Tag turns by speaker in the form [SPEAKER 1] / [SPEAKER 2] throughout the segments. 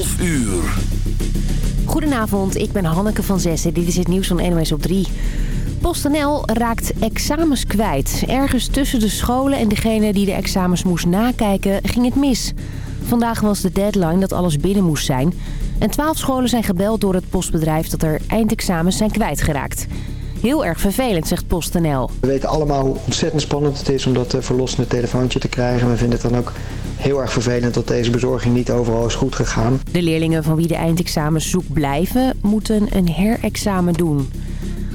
[SPEAKER 1] 12 uur.
[SPEAKER 2] Goedenavond, ik ben Hanneke van Zessen. Dit is het nieuws van NOS op 3. PostNL raakt examens kwijt. Ergens tussen de scholen en degene die de examens moest nakijken ging het mis. Vandaag was de deadline dat alles binnen moest zijn. En twaalf scholen zijn gebeld door het postbedrijf dat er eindexamens zijn kwijtgeraakt. Heel erg vervelend, zegt PostNL.
[SPEAKER 3] We weten allemaal hoe ontzettend spannend het is om dat eh, verlossende telefoontje te krijgen. We vinden het dan ook heel erg vervelend dat deze bezorging niet overal is goed gegaan.
[SPEAKER 2] De leerlingen van wie de eindexamens zoek blijven, moeten een herexamen doen.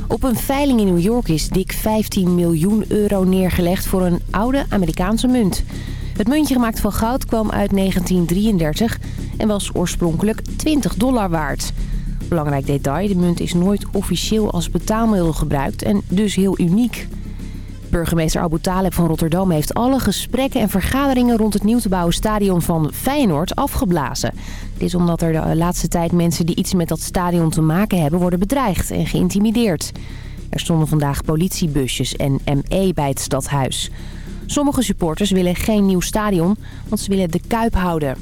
[SPEAKER 2] Op een veiling in New York is dik 15 miljoen euro neergelegd voor een oude Amerikaanse munt. Het muntje gemaakt van goud kwam uit 1933 en was oorspronkelijk 20 dollar waard. Belangrijk detail, de munt is nooit officieel als betaalmiddel gebruikt en dus heel uniek. Burgemeester Abu Taleb van Rotterdam heeft alle gesprekken en vergaderingen rond het nieuw te bouwen stadion van Feyenoord afgeblazen. Dit is omdat er de laatste tijd mensen die iets met dat stadion te maken hebben worden bedreigd en geïntimideerd. Er stonden vandaag politiebusjes en ME bij het stadhuis. Sommige supporters willen geen nieuw stadion, want ze willen de Kuip houden.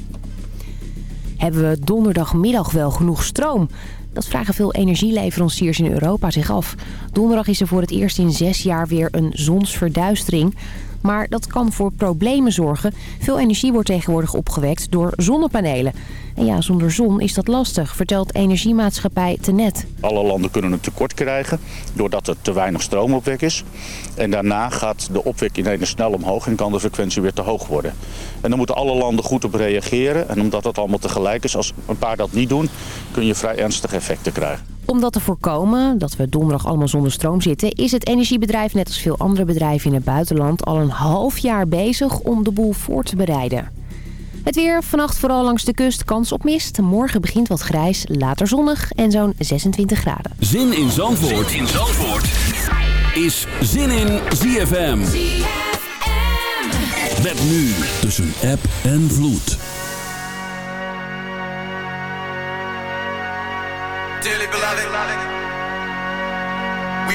[SPEAKER 2] Hebben we donderdagmiddag wel genoeg stroom? Dat vragen veel energieleveranciers in Europa zich af. Donderdag is er voor het eerst in zes jaar weer een zonsverduistering. Maar dat kan voor problemen zorgen. Veel energie wordt tegenwoordig opgewekt door zonnepanelen. En ja, zonder zon is dat lastig, vertelt energiemaatschappij Tenet.
[SPEAKER 4] Alle landen kunnen een tekort krijgen doordat er te weinig stroom op weg is. En daarna gaat de opwek ineens snel omhoog en kan de frequentie weer te hoog worden. En dan moeten alle landen goed op reageren. En omdat het allemaal tegelijk is, als een paar dat niet doen, kun je vrij ernstige effecten krijgen.
[SPEAKER 2] Om dat te voorkomen, dat we donderdag allemaal zonder stroom zitten... is het energiebedrijf, net als veel andere bedrijven in het buitenland... al een half jaar bezig om de boel voor te bereiden. Het weer, vannacht vooral langs de kust, kans op mist. Morgen begint wat grijs, later zonnig en zo'n 26 graden.
[SPEAKER 1] Zin in Zandvoort, zin in Zandvoort. is Zin in ZFM. Met nu tussen app en vloed.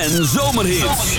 [SPEAKER 5] En zomerhits.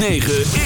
[SPEAKER 6] 106.9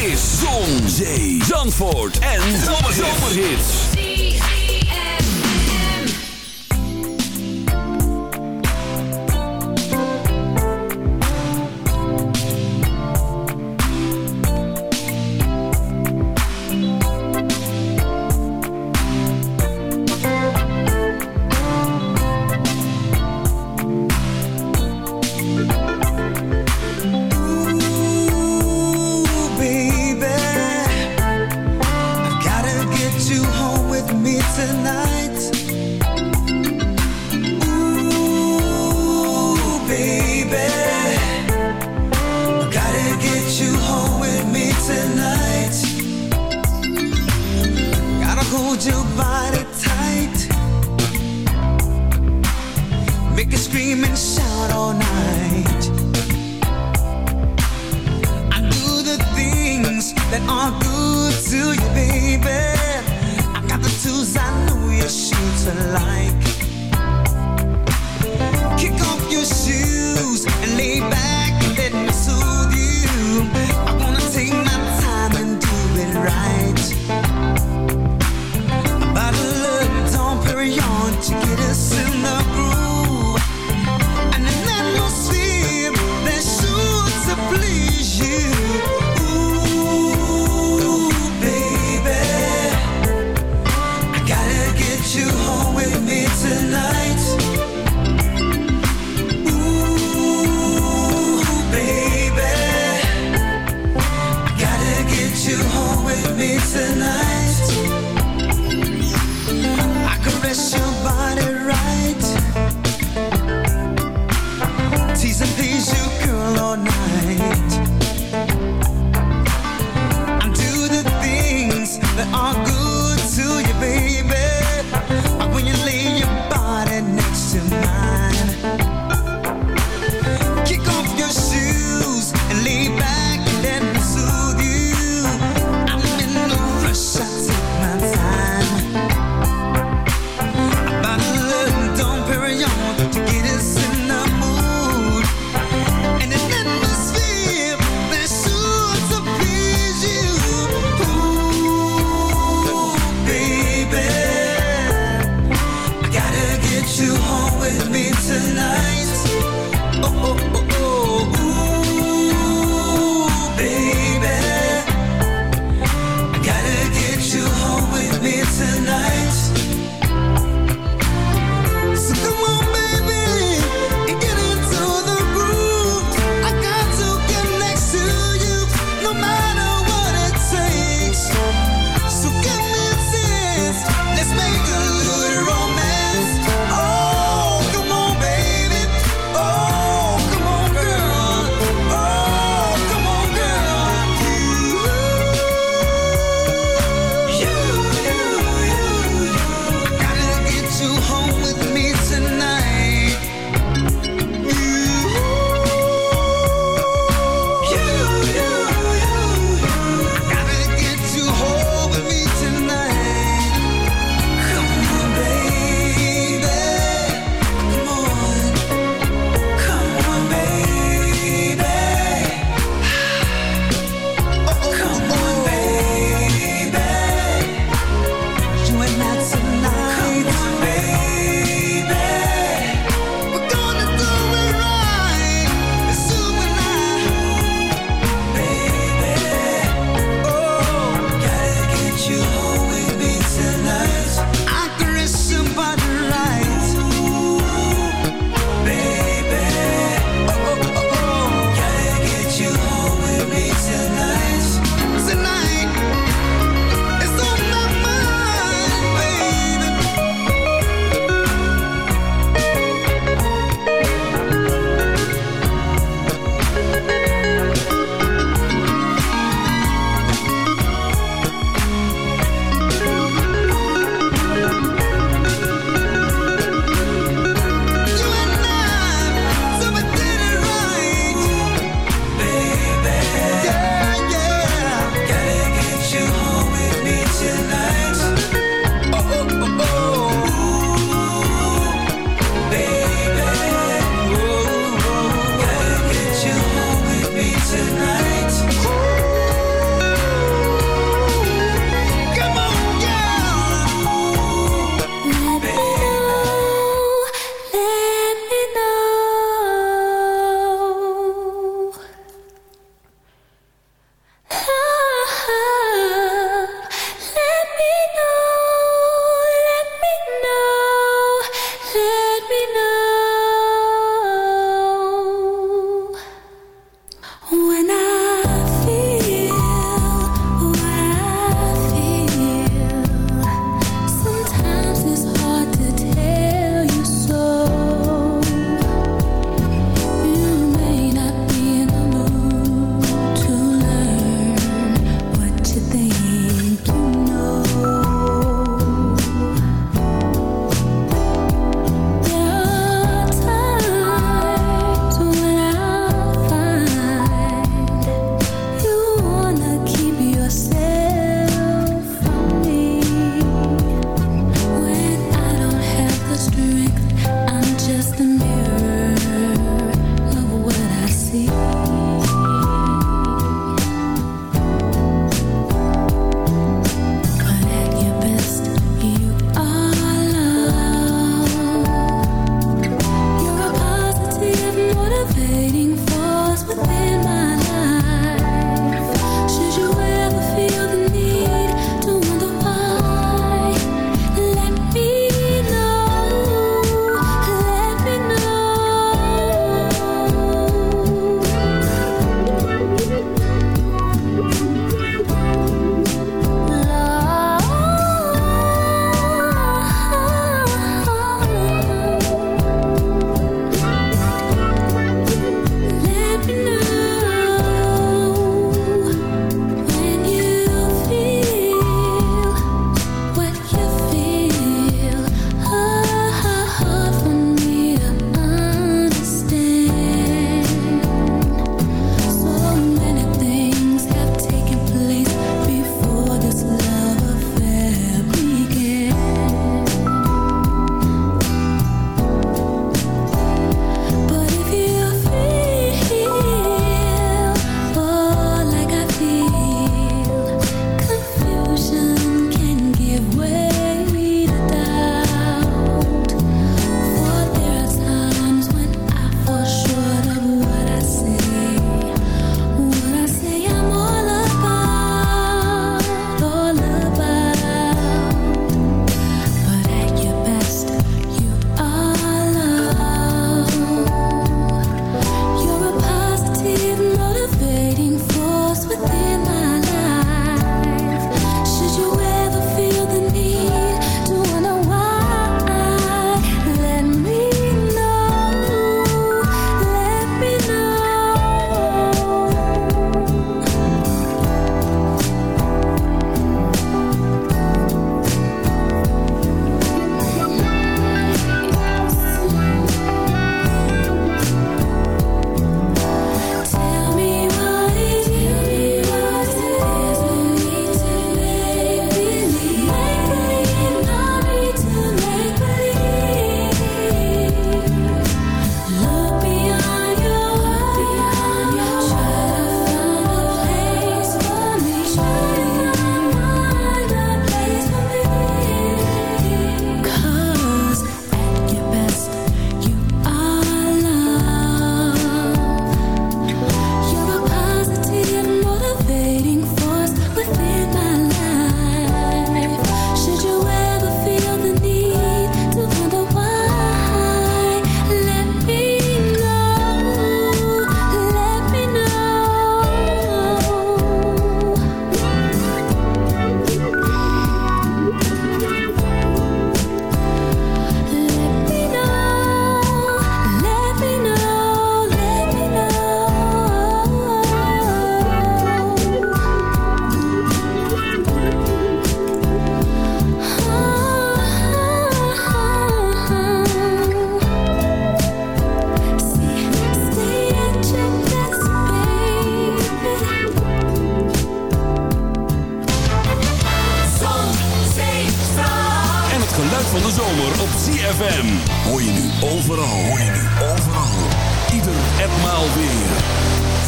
[SPEAKER 1] ZFM. Hoor je nu overal. Hoor je nu overal. Ieder en maal weer.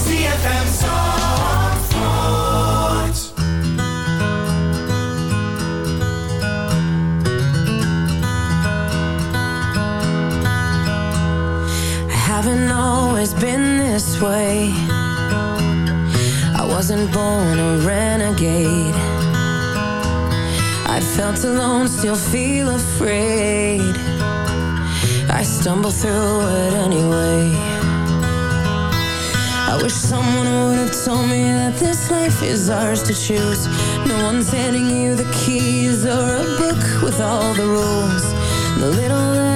[SPEAKER 7] ZFM Zandvoort.
[SPEAKER 8] I haven't always been this way. I wasn't born a renegade. I felt alone, still feel afraid I stumble through it anyway. I wish someone would have told me that this life is ours to choose. No one's handing you the keys or a book with all the rules. The little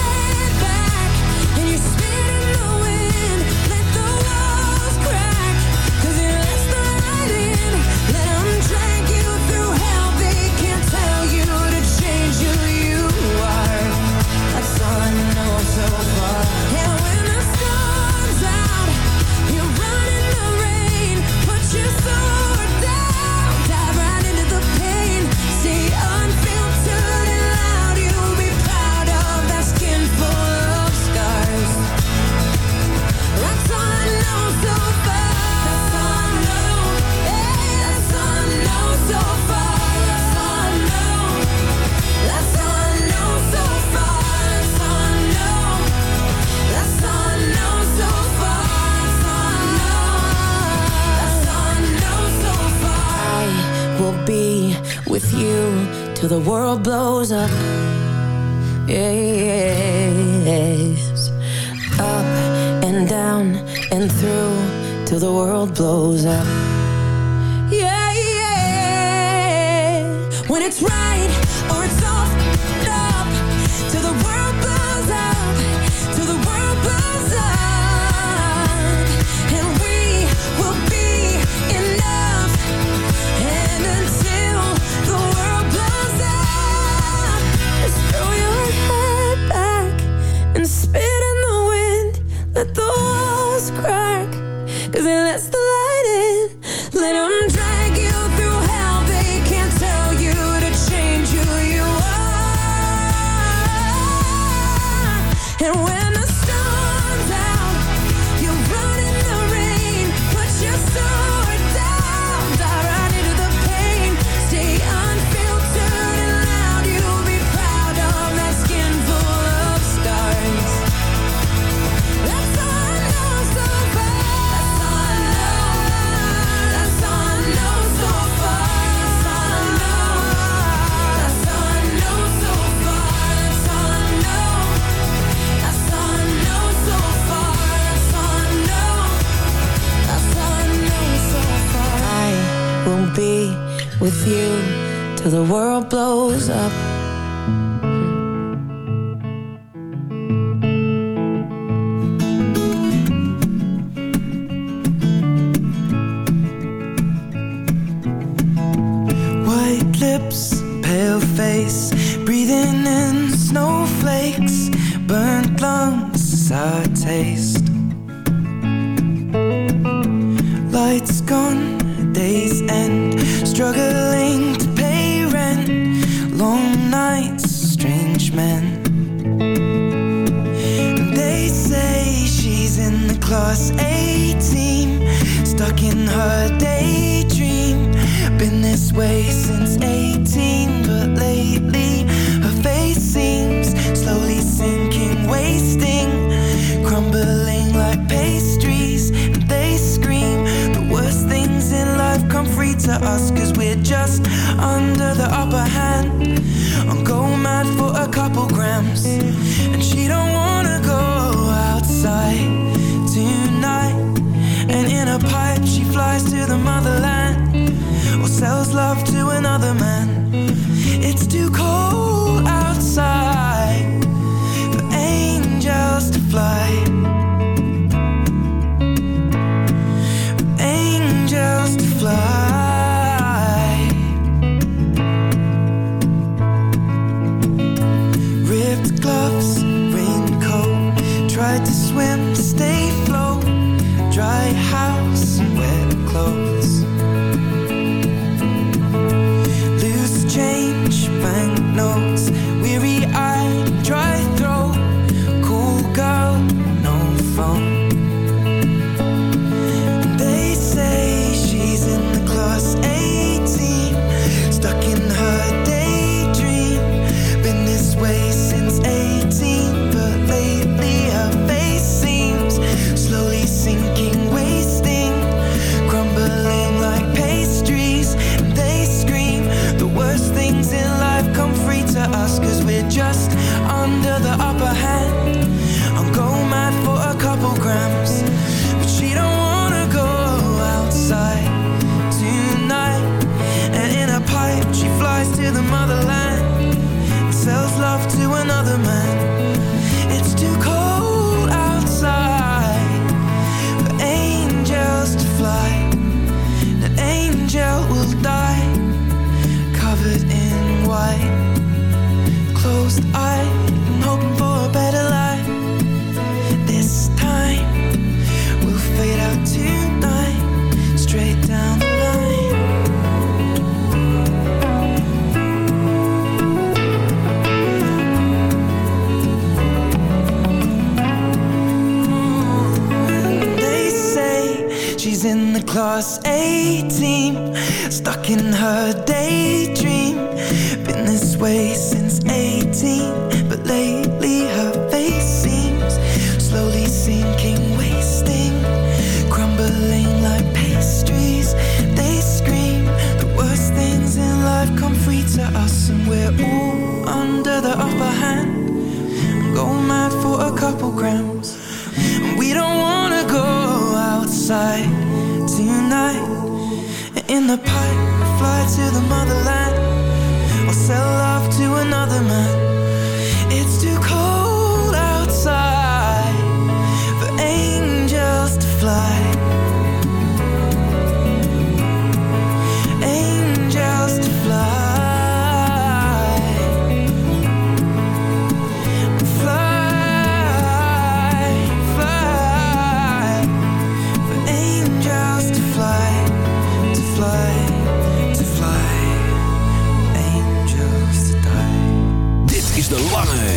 [SPEAKER 8] with you till the world blows up. Yes. Up and down and through till the world blows up.
[SPEAKER 9] too cold. I'm hoping for a better life. This time we'll fade out tonight, straight down the line. They say she's in the class 18, stuck in her daydream. Been this way since couple grams. And we don't wanna go outside tonight. In the pipe, fly to the motherland, or sell off to another man.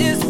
[SPEAKER 10] Is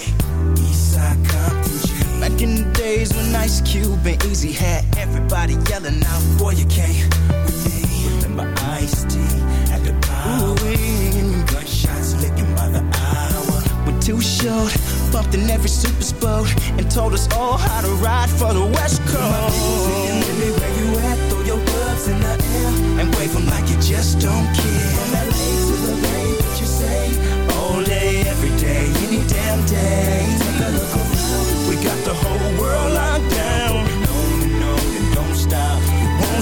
[SPEAKER 11] Eastside Compton G. Back in the days when Ice Cube and Eazy had everybody yelling out, Boy, you can't with me. Remember Ice T at the power. Gunshots licking by the hour. We're too short, bumped in every super boat, and told us all how to ride for the West Coast. Where you at? Throw your gloves in the air and wave 'em like you just don't care. From LA to the Bay, what you say? All day, every day, any damn day.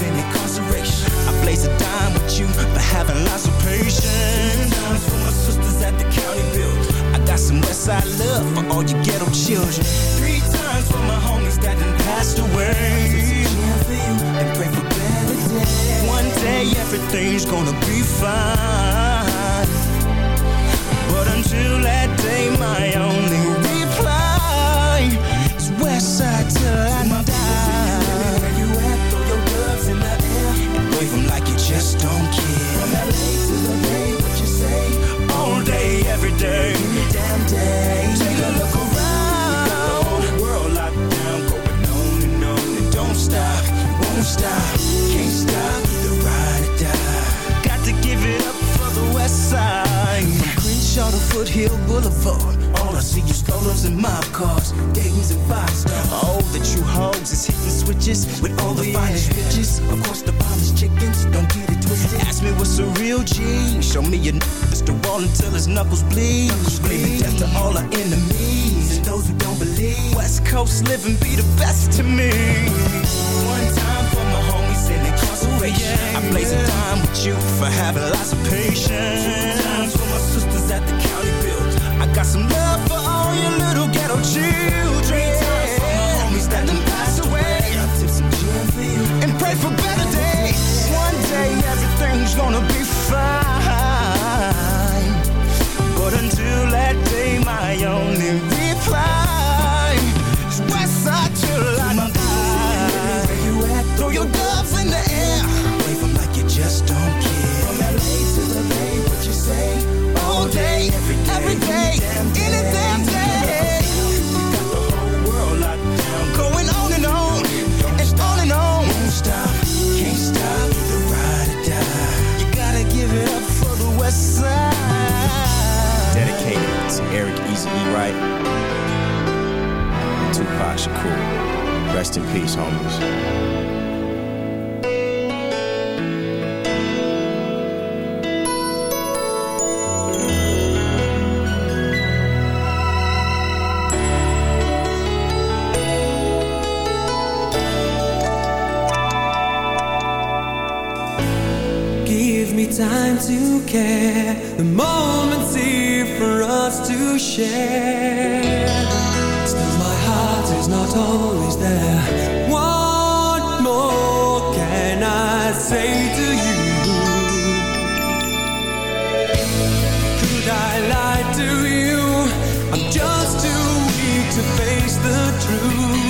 [SPEAKER 11] In incarceration. I blaze a dime with you for having lots of patience. Two times for my sisters at the county build. I got some Westside love for all you ghetto children. Three times for my homies that done passed away. For you and pray for better days. One day everything's gonna be fine. But until that day, my only Boulevard. All I see is strollers and mob cars, Dayton's and five stars. Oh, the true hogs is hitting switches with all the finest bitches. Of course, the finest chickens, don't get it twisted. Ask me what's a real G. Show me your niggas the wall until his knuckles bleed. Screaming death to all our enemies and those who don't believe. West Coast living be the best to me. One time for my homies in incarceration. I blaze a dime with you for having lots of patience. Two times for my sisters at the county Got some love for all you little ghetto children. For my homies away. I tip some for you. And pray for better days. One day everything's gonna
[SPEAKER 6] be fine. But until that day, my only Shakur. Rest in peace, homies.
[SPEAKER 5] time to care The moment's here for us to share always there What more can I say to you? Could I lie to you? I'm just too weak to face the truth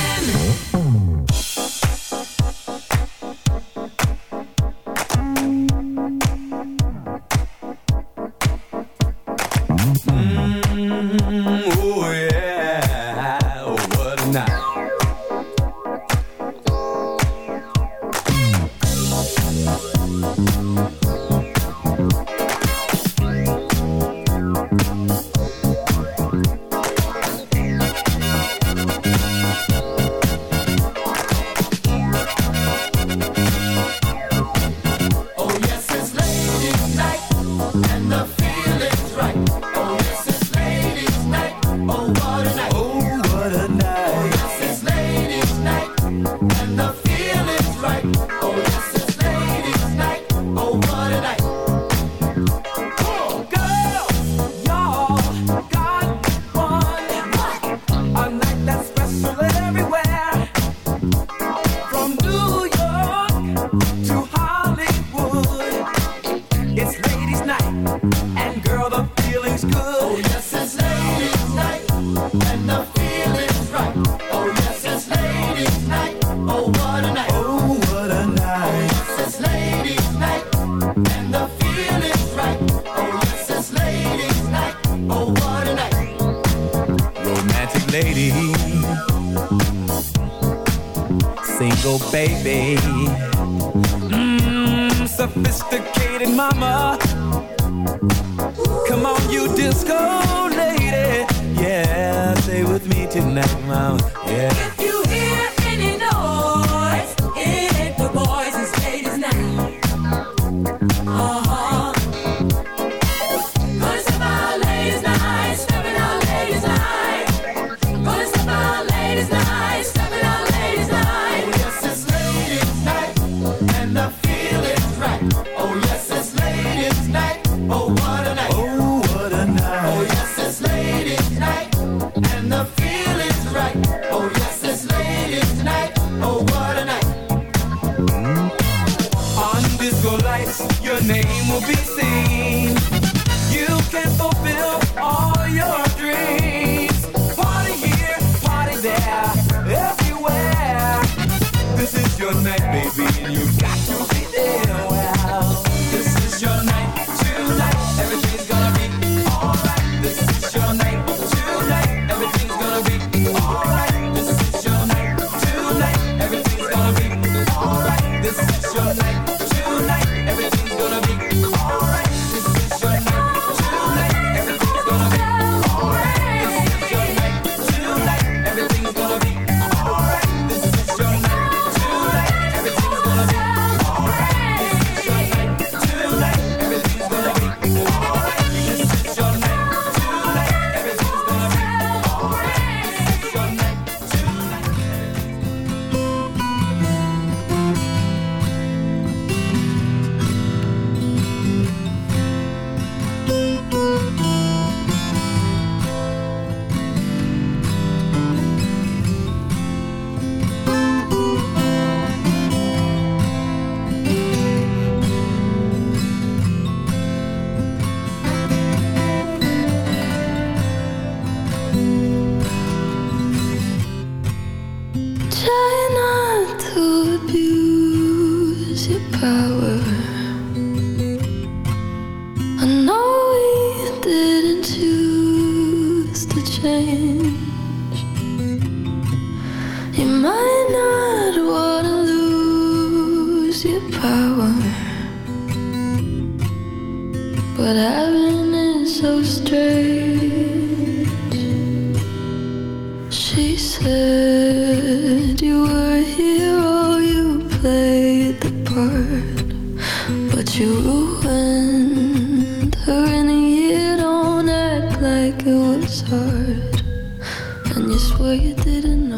[SPEAKER 5] didn't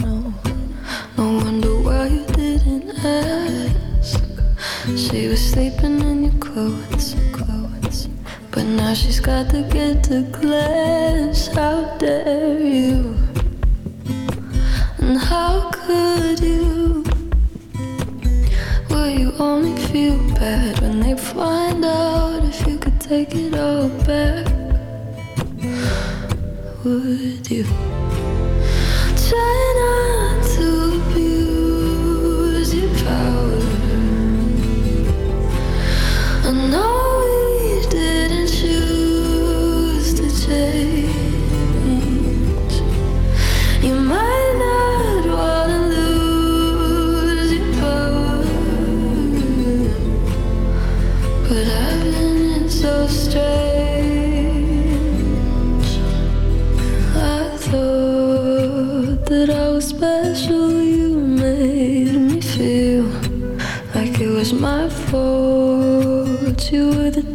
[SPEAKER 5] know. No wonder why you didn't ask. She was sleeping in your clothes, clothes. But now she's got to get to class. How dare you? And how could you? Will you only feel bad when they find out if you could
[SPEAKER 12] take it all back? Would you?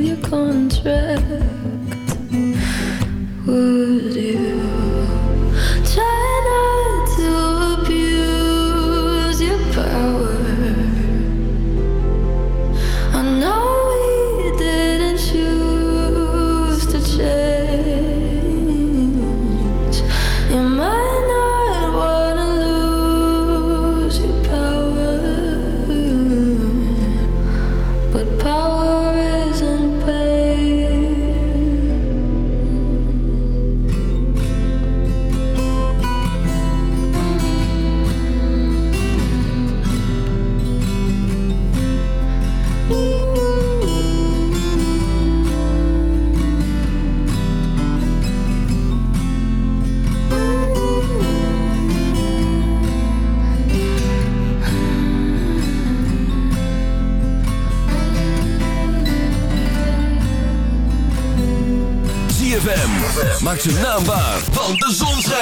[SPEAKER 12] your contract?